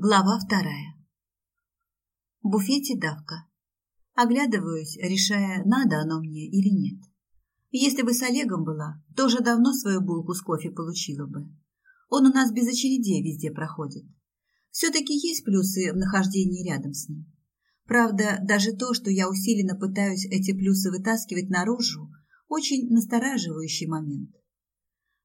Глава вторая. В буфете давка. Оглядываюсь, решая, надо оно мне или нет. Если бы с Олегом была, тоже давно свою булку с кофе получила бы. Он у нас без очередей везде проходит. Все-таки есть плюсы в нахождении рядом с ним. Правда, даже то, что я усиленно пытаюсь эти плюсы вытаскивать наружу, очень настораживающий момент.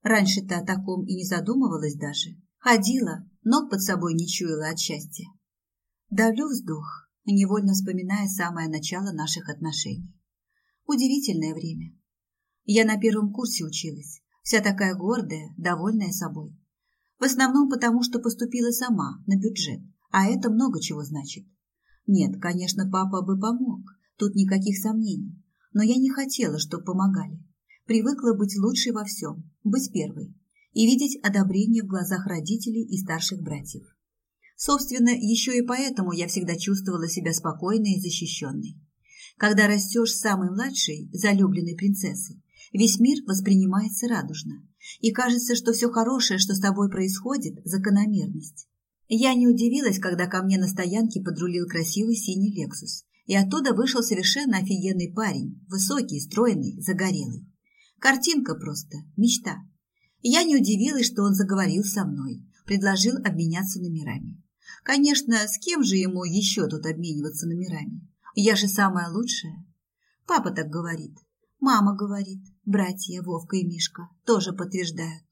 Раньше-то о таком и не задумывалась даже. Ходила, ног под собой не чуяла от счастья. Давлю вздох, невольно вспоминая самое начало наших отношений. Удивительное время. Я на первом курсе училась, вся такая гордая, довольная собой. В основном потому, что поступила сама, на бюджет, а это много чего значит. Нет, конечно, папа бы помог, тут никаких сомнений, но я не хотела, чтобы помогали. Привыкла быть лучшей во всем, быть первой и видеть одобрение в глазах родителей и старших братьев. Собственно, еще и поэтому я всегда чувствовала себя спокойной и защищенной. Когда растешь самой младшей, залюбленной принцессой, весь мир воспринимается радужно, и кажется, что все хорошее, что с тобой происходит, закономерность. Я не удивилась, когда ко мне на стоянке подрулил красивый синий «Лексус», и оттуда вышел совершенно офигенный парень, высокий, стройный, загорелый. Картинка просто, мечта. Я не удивилась, что он заговорил со мной, предложил обменяться номерами. Конечно, с кем же ему еще тут обмениваться номерами? Я же самая лучшая. Папа так говорит, мама говорит, братья Вовка и Мишка тоже подтверждают.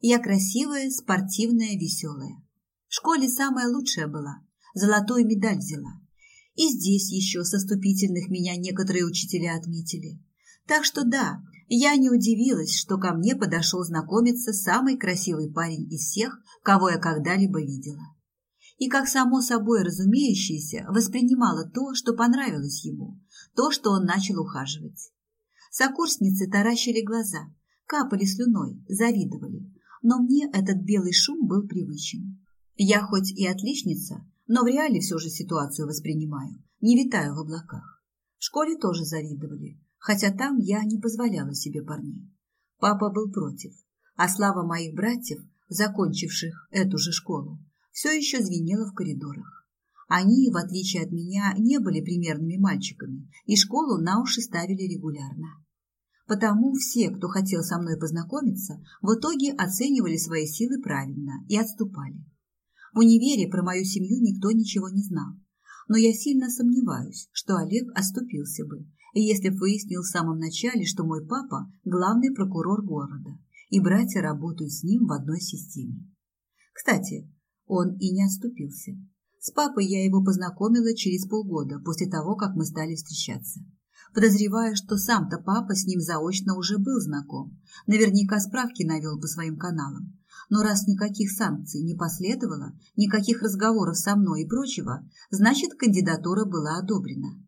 Я красивая, спортивная, веселая. В школе самая лучшая была, золотую медаль взяла. И здесь еще со ступительных меня некоторые учителя отметили. Так что да, я не удивилась, что ко мне подошел знакомиться самый красивый парень из всех, кого я когда-либо видела. И как само собой разумеющееся, воспринимала то, что понравилось ему, то, что он начал ухаживать. Сокурсницы таращили глаза, капали слюной, завидовали, но мне этот белый шум был привычен. Я хоть и отличница, но в реале все же ситуацию воспринимаю, не витаю в облаках. В школе тоже завидовали, хотя там я не позволяла себе парней. Папа был против, а слава моих братьев, закончивших эту же школу, все еще звенела в коридорах. Они, в отличие от меня, не были примерными мальчиками и школу на уши ставили регулярно. Потому все, кто хотел со мной познакомиться, в итоге оценивали свои силы правильно и отступали. В универе про мою семью никто ничего не знал, но я сильно сомневаюсь, что Олег оступился бы, если б выяснил в самом начале, что мой папа – главный прокурор города, и братья работают с ним в одной системе. Кстати, он и не отступился. С папой я его познакомила через полгода после того, как мы стали встречаться. Подозревая, что сам-то папа с ним заочно уже был знаком, наверняка справки навел по своим каналам. Но раз никаких санкций не последовало, никаких разговоров со мной и прочего, значит, кандидатура была одобрена.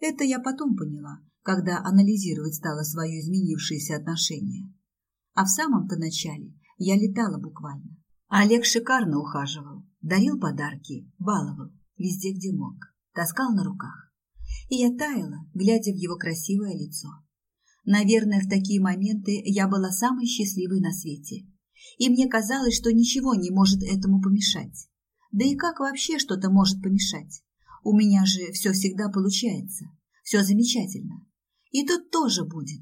Это я потом поняла, когда анализировать стала свое изменившееся отношение. А в самом-то начале я летала буквально. Олег шикарно ухаживал, дарил подарки, баловал, везде, где мог, таскал на руках. И я таяла, глядя в его красивое лицо. Наверное, в такие моменты я была самой счастливой на свете. И мне казалось, что ничего не может этому помешать. Да и как вообще что-то может помешать? У меня же все всегда получается. Все замечательно. И тут тоже будет.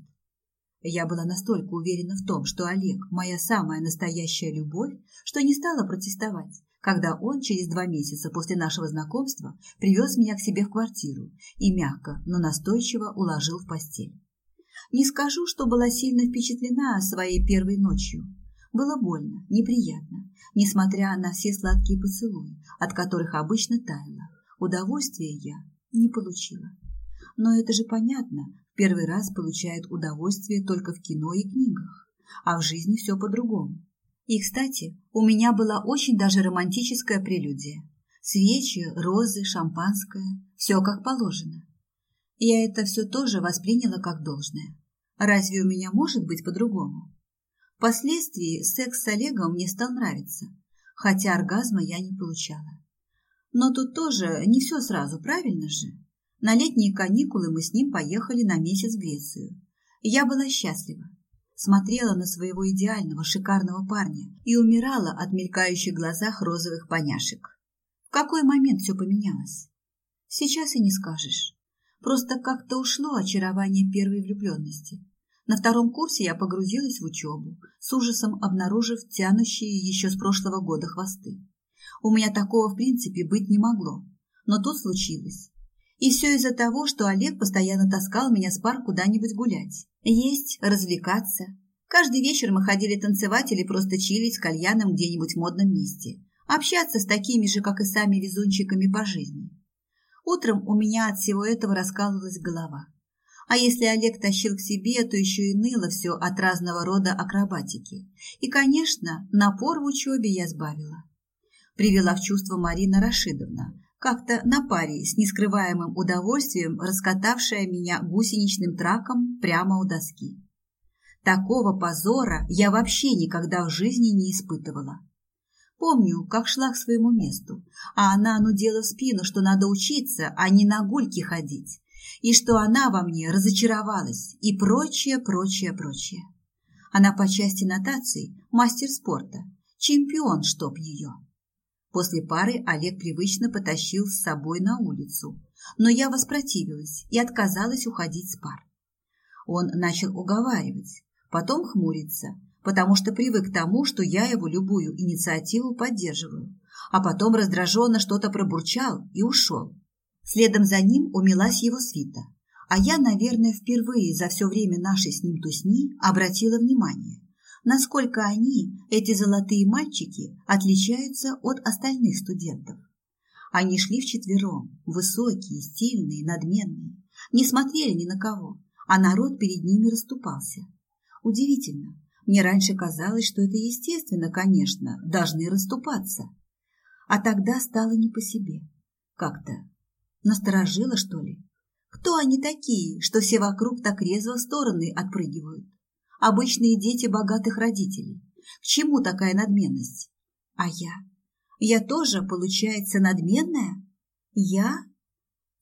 Я была настолько уверена в том, что Олег – моя самая настоящая любовь, что не стала протестовать, когда он через два месяца после нашего знакомства привез меня к себе в квартиру и мягко, но настойчиво уложил в постель. Не скажу, что была сильно впечатлена своей первой ночью. Было больно, неприятно, несмотря на все сладкие поцелуи, от которых обычно таяла. Удовольствия я не получила. Но это же понятно, первый раз получает удовольствие только в кино и книгах, а в жизни все по-другому. И, кстати, у меня была очень даже романтическая прелюдия. Свечи, розы, шампанское, все как положено. Я это все тоже восприняла как должное. Разве у меня может быть по-другому? Впоследствии секс с Олегом мне стал нравиться, хотя оргазма я не получала. Но тут тоже не все сразу, правильно же? На летние каникулы мы с ним поехали на месяц в Грецию. Я была счастлива. Смотрела на своего идеального, шикарного парня и умирала от мелькающих глазах розовых поняшек. какой момент все поменялось? Сейчас и не скажешь. Просто как-то ушло очарование первой влюбленности. На втором курсе я погрузилась в учебу, с ужасом обнаружив тянущие еще с прошлого года хвосты. У меня такого в принципе быть не могло, но тут случилось. И все из-за того, что Олег постоянно таскал меня с пар куда-нибудь гулять, есть, развлекаться. Каждый вечер мы ходили танцевать или просто чилить с кальяном где-нибудь в модном месте, общаться с такими же, как и сами везунчиками по жизни. Утром у меня от всего этого раскалывалась голова. А если Олег тащил к себе, то еще и ныло все от разного рода акробатики. И, конечно, напор в учебе я сбавила. Привела в чувство Марина Рашидовна, как-то на паре с нескрываемым удовольствием раскатавшая меня гусеничным траком прямо у доски. Такого позора я вообще никогда в жизни не испытывала. Помню, как шла к своему месту, а она нудела в спину, что надо учиться, а не на гульки ходить, и что она во мне разочаровалась, и прочее, прочее, прочее. Она по части нотаций мастер спорта, чемпион, чтоб ее. После пары Олег привычно потащил с собой на улицу, но я воспротивилась и отказалась уходить с пар. Он начал уговаривать, потом хмуриться, потому что привык к тому, что я его любую инициативу поддерживаю, а потом раздраженно что-то пробурчал и ушел. Следом за ним умилась его свита, а я, наверное, впервые за все время нашей с ним тусни обратила внимание, насколько они, эти золотые мальчики, отличаются от остальных студентов. Они шли вчетвером, высокие, стильные, надменные, не смотрели ни на кого, а народ перед ними расступался. Удивительно, мне раньше казалось, что это естественно, конечно, должны расступаться. А тогда стало не по себе. Как-то насторожило, что ли? Кто они такие, что все вокруг так резво в стороны отпрыгивают? Обычные дети богатых родителей. К чему такая надменность? А я? Я тоже, получается, надменная? Я?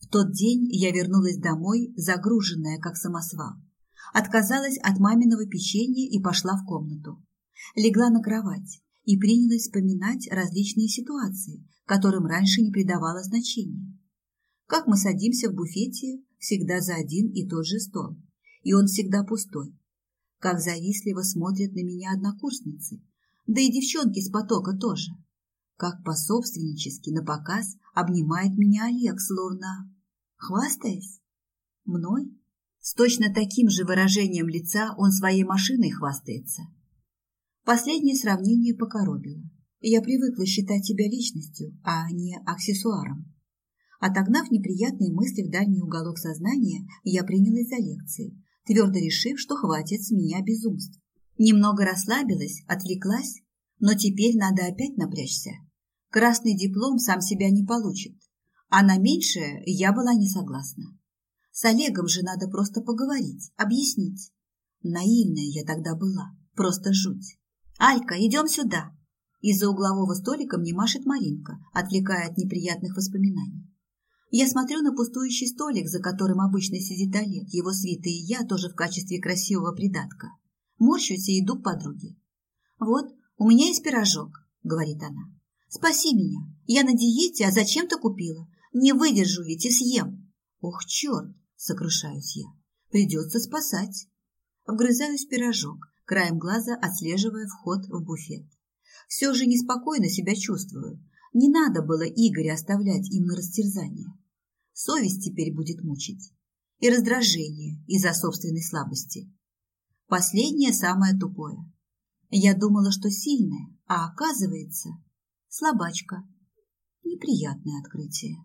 В тот день я вернулась домой, загруженная, как самосвал отказалась от маминого печенья и пошла в комнату. Легла на кровать и принялась вспоминать различные ситуации, которым раньше не придавала значения. Как мы садимся в буфете всегда за один и тот же стол, и он всегда пустой. Как завистливо смотрят на меня однокурсницы, да и девчонки с потока тоже. Как пособственнически на показ обнимает меня Олег, словно хвастаясь мной. С точно таким же выражением лица он своей машиной хвастается. Последнее сравнение покоробило. Я привыкла считать себя личностью, а не аксессуаром. Отогнав неприятные мысли в дальний уголок сознания, я принялась за лекции, твердо решив, что хватит с меня безумств. Немного расслабилась, отвлеклась, но теперь надо опять напрячься. Красный диплом сам себя не получит, а на меньшее я была не согласна. С Олегом же надо просто поговорить, объяснить. Наивная я тогда была, просто жуть. «Алька, идем сюда!» Из-за углового столика мне машет Маринка, отвлекая от неприятных воспоминаний. Я смотрю на пустующий столик, за которым обычно сидит Олег, его свита и я тоже в качестве красивого придатка. Морщусь и иду к подруге. «Вот, у меня есть пирожок», — говорит она. «Спаси меня. Я на диете, а зачем ты купила? Не выдержу ведь и съем». «Ох, черт! сокрушаюсь я. Придется спасать. Вгрызаюсь в пирожок, краем глаза отслеживая вход в буфет. Все же неспокойно себя чувствую. Не надо было Игоря оставлять им на растерзание. Совесть теперь будет мучить. И раздражение из-за собственной слабости. Последнее самое тупое. Я думала, что сильная, а оказывается слабачка. Неприятное открытие.